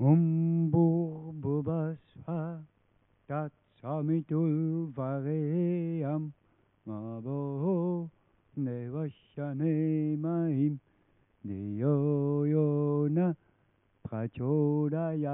Umbur tatsamitul vareyam samitul nevashane maim diyoyona prachodayam.